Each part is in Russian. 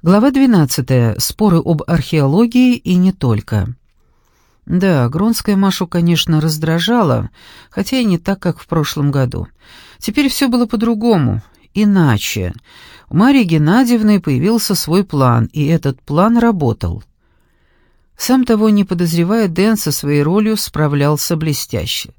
Глава 12. Споры об археологии и не только. Да, Гронская Машу, конечно, раздражала, хотя и не так, как в прошлом году. Теперь все было по-другому, иначе. У Марии Геннадьевны появился свой план, и этот план работал. Сам того не подозревая, Дэн со своей ролью справлялся блестяще.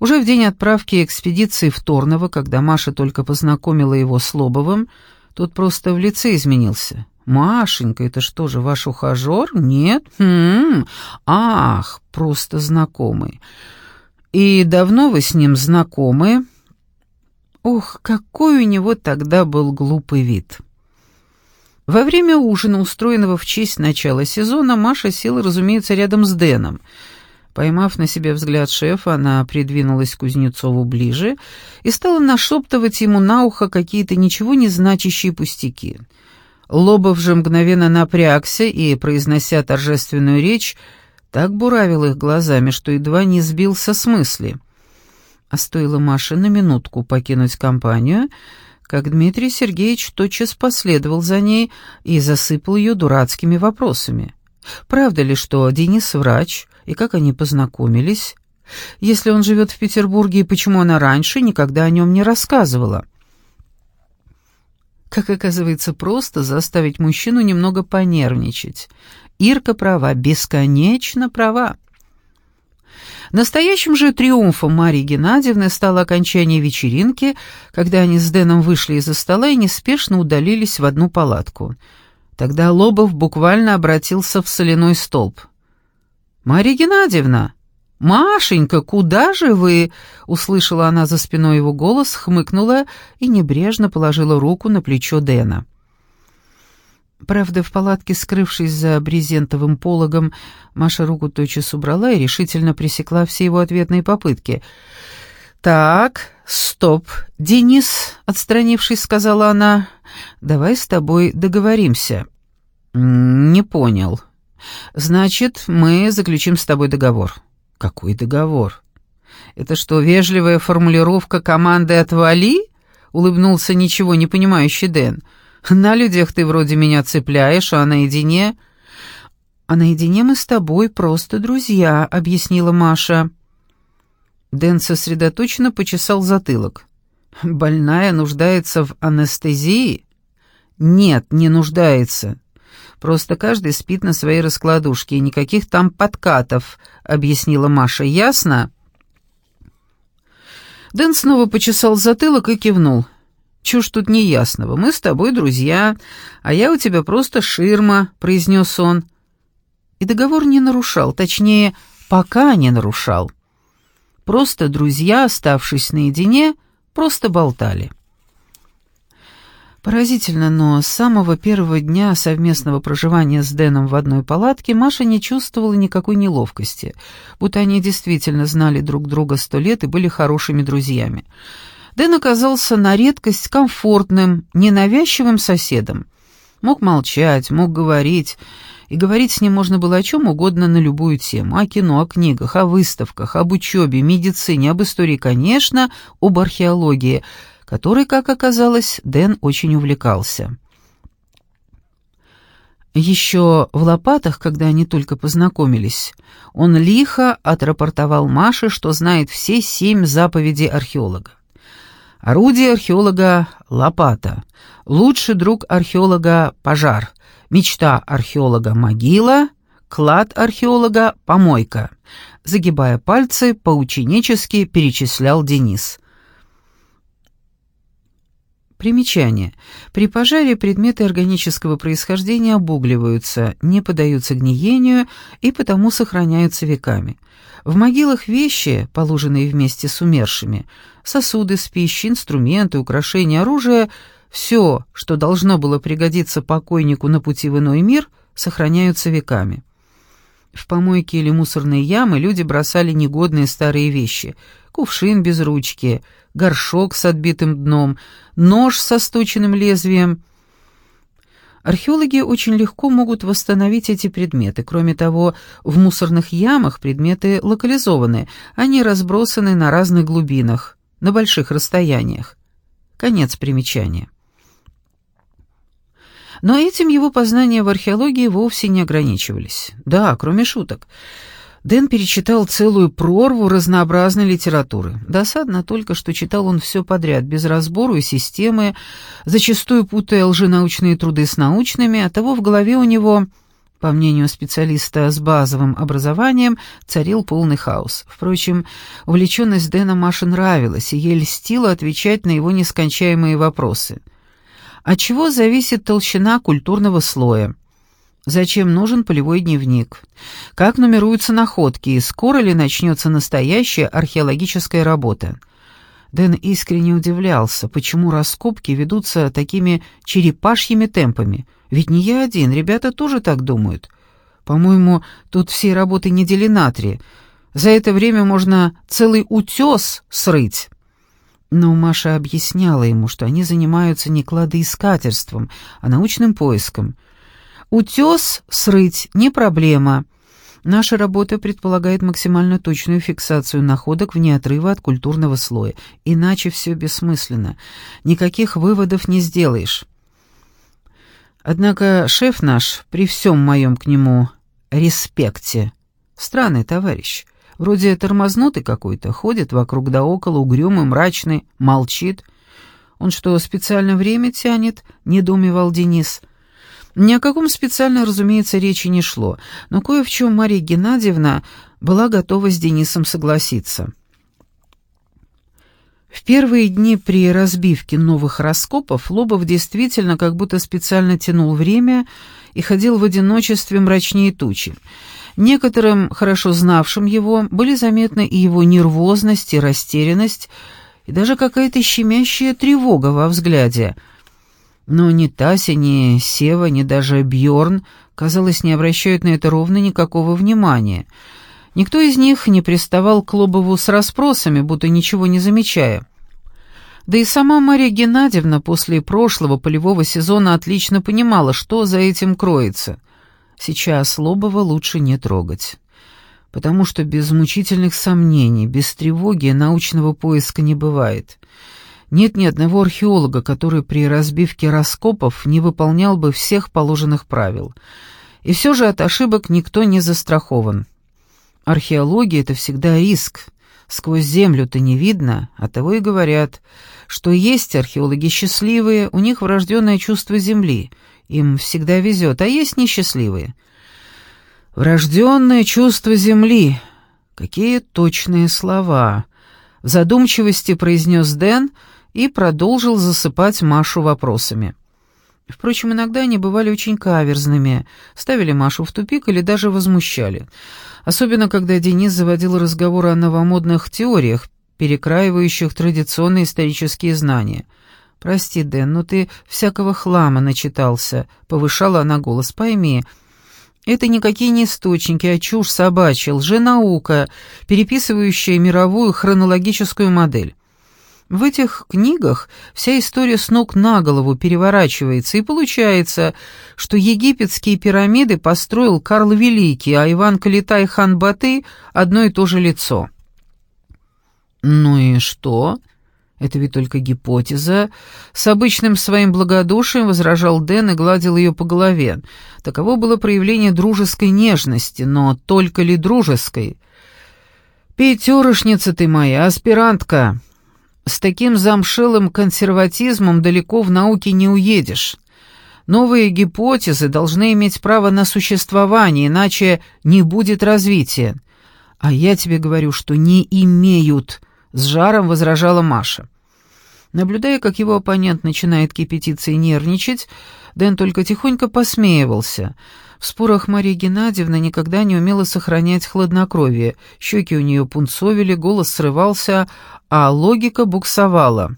Уже в день отправки экспедиции в Торново, когда Маша только познакомила его с Лобовым, тот просто в лице изменился. «Машенька, это что же, ваш ухажер? Нет? Хм, ах, просто знакомый. И давно вы с ним знакомы?» Ох, какой у него тогда был глупый вид. Во время ужина, устроенного в честь начала сезона, Маша села, разумеется, рядом с Дэном. Поймав на себе взгляд шефа, она придвинулась к Кузнецову ближе и стала нашептывать ему на ухо какие-то ничего не значащие пустяки — Лобов же мгновенно напрягся и, произнося торжественную речь, так буравил их глазами, что едва не сбился с мысли. А стоило Маше на минутку покинуть компанию, как Дмитрий Сергеевич тотчас последовал за ней и засыпал ее дурацкими вопросами. Правда ли, что Денис врач, и как они познакомились? Если он живет в Петербурге, и почему она раньше никогда о нем не рассказывала? Как оказывается, просто заставить мужчину немного понервничать. Ирка права, бесконечно права. Настоящим же триумфом Марии Геннадьевны стало окончание вечеринки, когда они с Дэном вышли из-за стола и неспешно удалились в одну палатку. Тогда Лобов буквально обратился в соляной столб. «Мария Геннадьевна!» «Машенька, куда же вы?» — услышала она за спиной его голос, хмыкнула и небрежно положила руку на плечо Дэна. Правда, в палатке, скрывшись за брезентовым пологом, Маша руку тотчас убрала и решительно пресекла все его ответные попытки. «Так, стоп, Денис», — отстранившись, сказала она, — «давай с тобой договоримся». «Не понял. Значит, мы заключим с тобой договор». «Какой договор? Это что, вежливая формулировка команды «отвали»?» — улыбнулся ничего не понимающий Дэн. «На людях ты вроде меня цепляешь, а наедине...» «А наедине мы с тобой просто друзья», — объяснила Маша. Дэн сосредоточенно почесал затылок. «Больная нуждается в анестезии?» «Нет, не нуждается. Просто каждый спит на своей раскладушке, и никаких там подкатов», — объяснила Маша. «Ясно?» Дэн снова почесал затылок и кивнул. «Чушь тут неясного. Мы с тобой друзья, а я у тебя просто ширма», — произнес он. И договор не нарушал, точнее, пока не нарушал. Просто друзья, оставшись наедине, просто болтали. Поразительно, но с самого первого дня совместного проживания с Дэном в одной палатке Маша не чувствовала никакой неловкости, будто они действительно знали друг друга сто лет и были хорошими друзьями. Дэн оказался на редкость комфортным, ненавязчивым соседом. Мог молчать, мог говорить, и говорить с ним можно было о чем угодно на любую тему. О кино, о книгах, о выставках, об учебе, медицине, об истории, конечно, об археологии — которой, как оказалось, Дэн очень увлекался. Еще в лопатах, когда они только познакомились, он лихо отрапортовал Маше, что знает все семь заповедей археолога. Орудие археолога — лопата, лучший друг археолога — пожар, мечта археолога — могила, клад археолога — помойка. Загибая пальцы, поученически перечислял Денис — Примечание. При пожаре предметы органического происхождения обугливаются, не поддаются гниению и потому сохраняются веками. В могилах вещи, положенные вместе с умершими, сосуды с пищей, инструменты, украшения, оружие — все, что должно было пригодиться покойнику на пути в иной мир, сохраняются веками. В помойки или мусорные ямы люди бросали негодные старые вещи — кувшин без ручки, горшок с отбитым дном, нож со сточенным лезвием. Археологи очень легко могут восстановить эти предметы. Кроме того, в мусорных ямах предметы локализованы, они разбросаны на разных глубинах, на больших расстояниях. Конец примечания. Но этим его познания в археологии вовсе не ограничивались. Да, кроме шуток. Дэн перечитал целую прорву разнообразной литературы. Досадно только, что читал он все подряд, без разбору и системы, зачастую путая лженаучные труды с научными, оттого в голове у него, по мнению специалиста с базовым образованием, царил полный хаос. Впрочем, увлеченность Дэна Маше нравилась, и ей льстило отвечать на его нескончаемые вопросы. От чего зависит толщина культурного слоя? Зачем нужен полевой дневник? Как нумеруются находки и скоро ли начнется настоящая археологическая работа? Дэн искренне удивлялся, почему раскопки ведутся такими черепашьими темпами. Ведь не я один, ребята тоже так думают. По-моему, тут всей работы недели на три. За это время можно целый утес срыть. Но Маша объясняла ему, что они занимаются не кладоискательством, а научным поиском — Утес срыть не проблема. Наша работа предполагает максимально точную фиксацию находок вне отрыва от культурного слоя, иначе все бессмысленно. Никаких выводов не сделаешь. Однако шеф наш, при всем моем к нему респекте, странный товарищ, вроде тормознутый какой-то, ходит вокруг да около, угрюмый, мрачный, молчит. Он что, специально время тянет, недоумевал Денис. Ни о каком специально, разумеется, речи не шло, но кое в чем Мария Геннадьевна была готова с Денисом согласиться. В первые дни при разбивке новых раскопов Лобов действительно как будто специально тянул время и ходил в одиночестве мрачнее тучи. Некоторым, хорошо знавшим его, были заметны и его нервозность, и растерянность, и даже какая-то щемящая тревога во взгляде — но ни Тася, ни Сева, ни даже Бьорн, казалось, не обращают на это ровно никакого внимания. Никто из них не приставал к Лобову с расспросами, будто ничего не замечая. Да и сама Мария Геннадьевна после прошлого полевого сезона отлично понимала, что за этим кроется. Сейчас Лобова лучше не трогать. Потому что без мучительных сомнений, без тревоги научного поиска не бывает — нет ни одного археолога, который при разбивке раскопов не выполнял бы всех положенных правил. И все же от ошибок никто не застрахован. Археология — это всегда риск. Сквозь землю-то не видно, а того и говорят, что есть археологи счастливые, у них врожденное чувство земли, им всегда везет, а есть несчастливые. Врожденное чувство земли. Какие точные слова. В задумчивости произнес Дэн — и продолжил засыпать Машу вопросами. Впрочем, иногда они бывали очень каверзными, ставили Машу в тупик или даже возмущали. Особенно, когда Денис заводил разговоры о новомодных теориях, перекраивающих традиционные исторические знания. «Прости, Дэн, но ты всякого хлама начитался», — повышала она голос. «Пойми, это никакие не источники, а чушь собачья, лженаука, переписывающая мировую хронологическую модель. В этих книгах вся история с ног на голову переворачивается, и получается, что египетские пирамиды построил Карл Великий, а Иван Калитай хан Баты — одно и то же лицо. «Ну и что?» Это ведь только гипотеза. С обычным своим благодушием возражал Дэн и гладил ее по голове. Таково было проявление дружеской нежности, но только ли дружеской? «Пятерошница ты моя, аспирантка!» С таким замшелым консерватизмом далеко в науке не уедешь. Новые гипотезы должны иметь право на существование, иначе не будет развития. А я тебе говорю, что не имеют, с жаром возражала Маша. Наблюдая, как его оппонент начинает кипятиться и нервничать, Дэн только тихонько посмеивался — в спорах Мария Геннадьевна никогда не умела сохранять хладнокровие, щеки у нее пунцовили, голос срывался, а логика буксовала.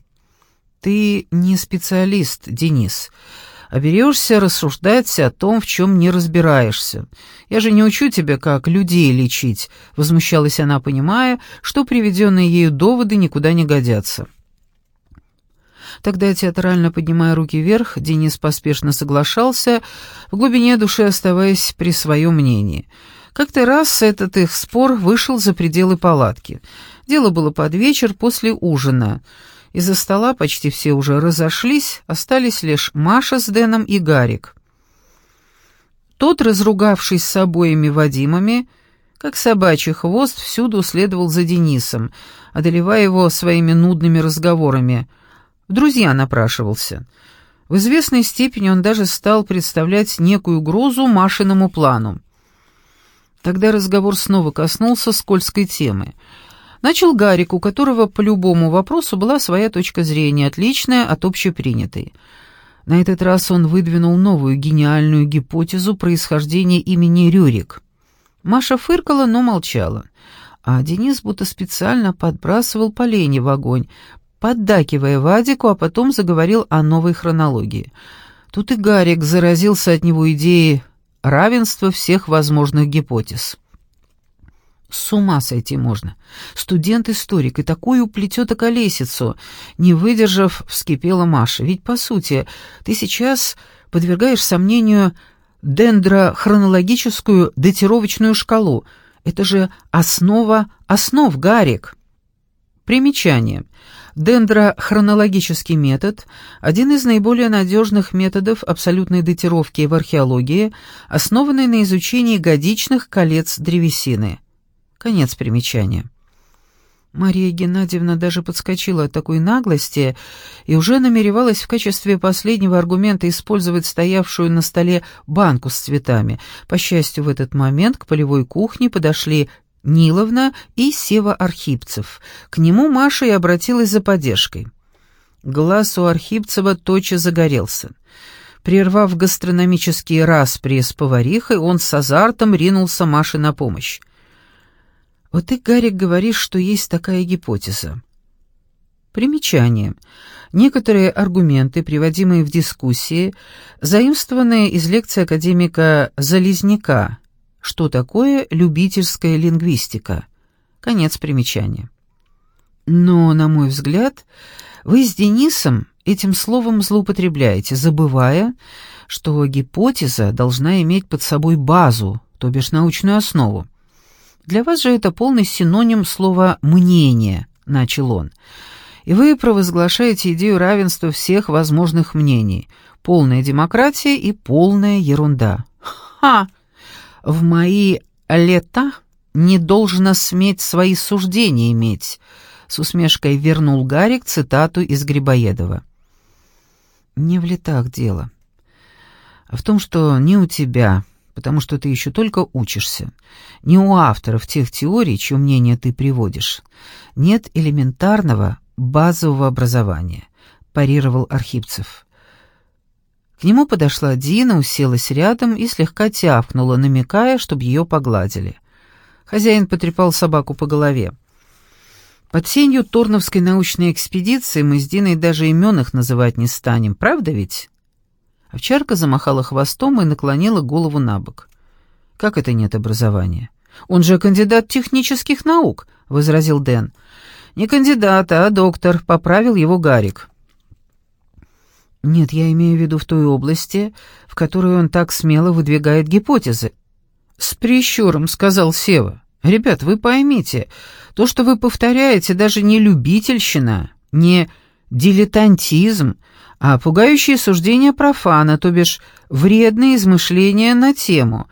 «Ты не специалист, Денис. А берешься рассуждать о том, в чем не разбираешься. Я же не учу тебя, как людей лечить», — возмущалась она, понимая, что приведенные ею доводы никуда не годятся. Тогда, театрально поднимая руки вверх, Денис поспешно соглашался, в глубине души оставаясь при своем мнении. Как-то раз этот их спор вышел за пределы палатки. Дело было под вечер после ужина. Из-за стола почти все уже разошлись, остались лишь Маша с Дэном и Гарик. Тот, разругавшись с обоими Вадимами, как собачий хвост, всюду следовал за Денисом, одолевая его своими нудными разговорами. В друзья напрашивался. В известной степени он даже стал представлять некую угрозу Машиному плану. Тогда разговор снова коснулся скользкой темы. Начал Гарик, у которого по любому вопросу была своя точка зрения, отличная от общепринятой. На этот раз он выдвинул новую гениальную гипотезу происхождения имени Рюрик. Маша фыркала, но молчала. А Денис будто специально подбрасывал поленья в огонь, поддакивая Вадику, а потом заговорил о новой хронологии. Тут и Гарик заразился от него идеей равенства всех возможных гипотез. С ума сойти можно. Студент-историк и такую плетет околесицу. Не выдержав, вскипела Маша. Ведь, по сути, ты сейчас подвергаешь сомнению дендрохронологическую датировочную шкалу. Это же основа основ, Гарик. Примечание. Дендрохронологический метод – один из наиболее надежных методов абсолютной датировки в археологии, основанный на изучении годичных колец древесины. Конец примечания. Мария Геннадьевна даже подскочила от такой наглости и уже намеревалась в качестве последнего аргумента использовать стоявшую на столе банку с цветами. По счастью, в этот момент к полевой кухне подошли Ниловна и Сева Архипцев. К нему Маша и обратилась за поддержкой. Глаз у Архипцева тотчас загорелся. Прервав гастрономический распри с поварихой, он с азартом ринулся Маше на помощь. Вот ты, Гарик, говоришь, что есть такая гипотеза. Примечание. Некоторые аргументы, приводимые в дискуссии, заимствованные из лекции академика Залезняка «Что такое любительская лингвистика?» Конец примечания. Но, на мой взгляд, вы с Денисом этим словом злоупотребляете, забывая, что гипотеза должна иметь под собой базу, то бишь научную основу. Для вас же это полный синоним слова «мнение», — начал он. И вы провозглашаете идею равенства всех возможных мнений. Полная демократия и полная ерунда. Ха! В мои лета не должно сметь свои суждения иметь, с усмешкой вернул Гарик цитату из Грибоедова. Не в летах дело, а в том, что ни у тебя, потому что ты еще только учишься. Не у авторов тех теорий, чье мнение ты приводишь. Нет элементарного базового образования», — парировал Архипцев. К нему подошла Дина, уселась рядом и слегка тявкнула, намекая, чтобы ее погладили. Хозяин потрепал собаку по голове. Под сенью Торновской научной экспедиции мы с Диной даже имен их называть не станем, правда ведь? Овчарка замахала хвостом и наклонила голову на бок. «Как это нет образования? Он же кандидат технических наук», — возразил Дэн. «Не кандидат, а доктор», — поправил его Гарик. «Нет, я имею в виду в той области, в которой он так смело выдвигает гипотезы». «С прищуром», — сказал Сева. «Ребят, вы поймите, то, что вы повторяете, даже не любительщина, не дилетантизм, а пугающие суждения профана, то бишь вредные измышления на тему.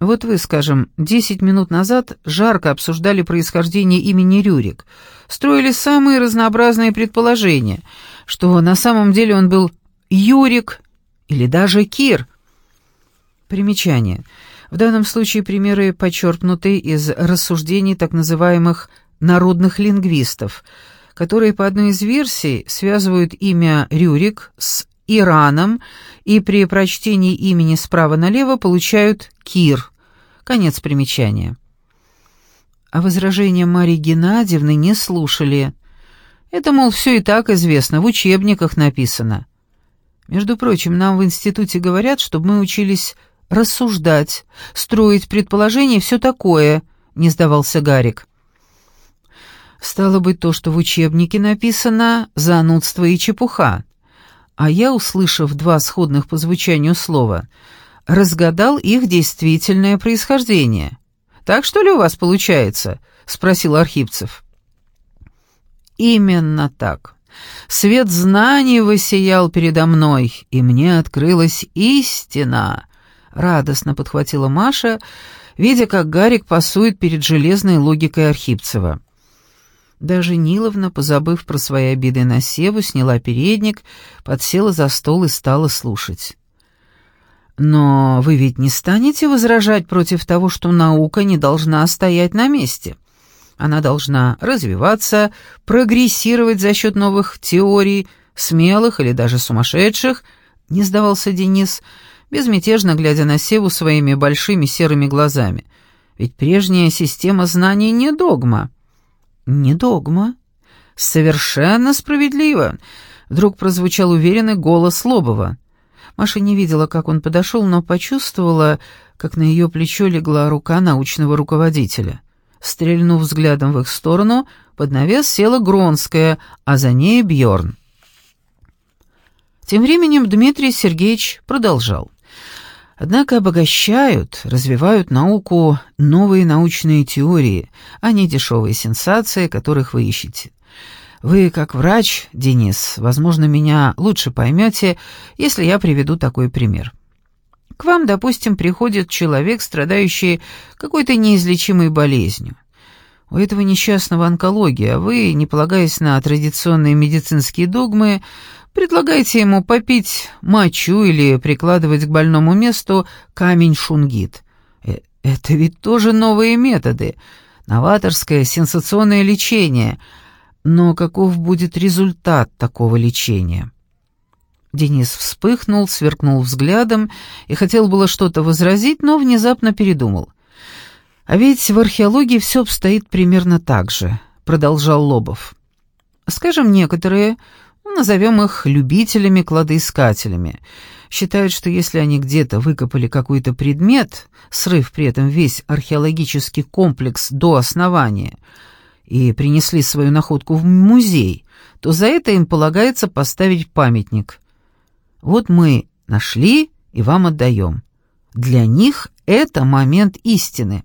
Вот вы, скажем, десять минут назад жарко обсуждали происхождение имени Рюрик, строили самые разнообразные предположения, что на самом деле он был Юрик или даже Кир. Примечание. В данном случае примеры подчеркнуты из рассуждений так называемых «народных лингвистов», которые по одной из версий связывают имя Рюрик с Ираном и при прочтении имени справа налево получают Кир. Конец примечания. А возражения Марии Геннадьевны не слушали. Это, мол, все и так известно, в учебниках написано. Между прочим, нам в институте говорят, чтобы мы учились рассуждать, строить предположения и все такое, не сдавался Гарик. Стало быть, то, что в учебнике написано, занудство и чепуха. А я, услышав два сходных по звучанию слова, разгадал их действительное происхождение. «Так что ли у вас получается?» — спросил Архипцев. Именно так. Свет знаний воссиял передо мной, и мне открылась истина. Радостно подхватила Маша, видя, как Гарик пасует перед железной логикой Архипцева. Даже Ниловна, позабыв про свои обиды на Севу, сняла передник, подсела за стол и стала слушать. «Но вы ведь не станете возражать против того, что наука не должна стоять на месте?» Она должна развиваться, прогрессировать за счет новых теорий, смелых или даже сумасшедших, не сдавался Денис, безмятежно глядя на Севу своими большими серыми глазами. Ведь прежняя система знаний не догма. Не догма. Совершенно справедливо. Вдруг прозвучал уверенный голос Лобова. Маша не видела, как он подошел, но почувствовала, как на ее плечо легла рука научного руководителя. Стрельнув взглядом в их сторону, под навес села Гронская, а за ней Бьорн. Тем временем Дмитрий Сергеевич продолжал. Однако обогащают, развивают науку новые научные теории, а не дешевые сенсации, которых вы ищете. Вы, как врач, Денис, возможно, меня лучше поймете, если я приведу такой пример. К вам, допустим, приходит человек, страдающий какой-то неизлечимой болезнью. У этого несчастного онкология, а вы, не полагаясь на традиционные медицинские догмы, предлагаете ему попить мочу или прикладывать к больному месту камень шунгит. Э, это ведь тоже новые методы, новаторское сенсационное лечение. Но каков будет результат такого лечения? Денис вспыхнул, сверкнул взглядом и хотел было что-то возразить, но внезапно передумал. «А ведь в археологии все обстоит примерно так же», — продолжал Лобов. «Скажем, некоторые, назовем их любителями-кладоискателями, считают, что если они где-то выкопали какой-то предмет, срыв при этом весь археологический комплекс до основания, и принесли свою находку в музей, то за это им полагается поставить памятник — вот мы нашли и вам отдаем. Для них это момент истины».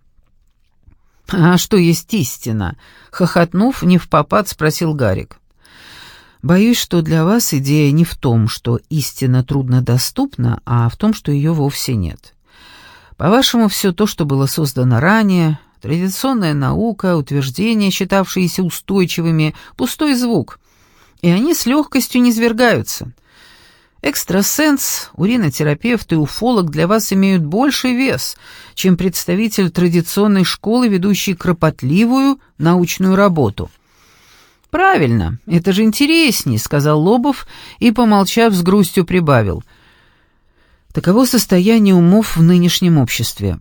«А что есть истина?» — хохотнув, не в попад, спросил Гарик. «Боюсь, что для вас идея не в том, что истина труднодоступна, а в том, что ее вовсе нет. По-вашему, все то, что было создано ранее, традиционная наука, утверждения, считавшиеся устойчивыми, пустой звук, и они с легкостью низвергаются. Экстрасенс, уринотерапевт и уфолог для вас имеют больший вес, чем представитель традиционной школы, ведущий кропотливую научную работу. «Правильно, это же интересней», — сказал Лобов и, помолчав, с грустью прибавил. «Таково состояние умов в нынешнем обществе».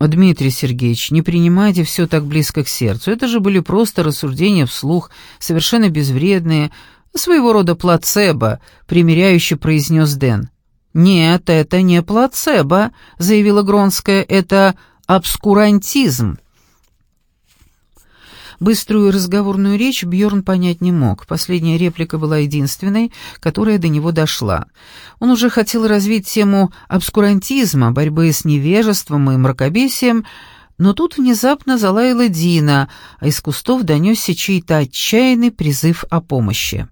«Дмитрий Сергеевич, не принимайте все так близко к сердцу. Это же были просто рассуждения вслух, совершенно безвредные, Своего рода плацебо, примиряюще произнес Дэн. «Нет, это не плацебо», — заявила Гронская, — «это обскурантизм». Быструю разговорную речь Бьорн понять не мог. Последняя реплика была единственной, которая до него дошла. Он уже хотел развить тему обскурантизма, борьбы с невежеством и мракобесием, но тут внезапно залаяла Дина, а из кустов донесся чей-то отчаянный призыв о помощи.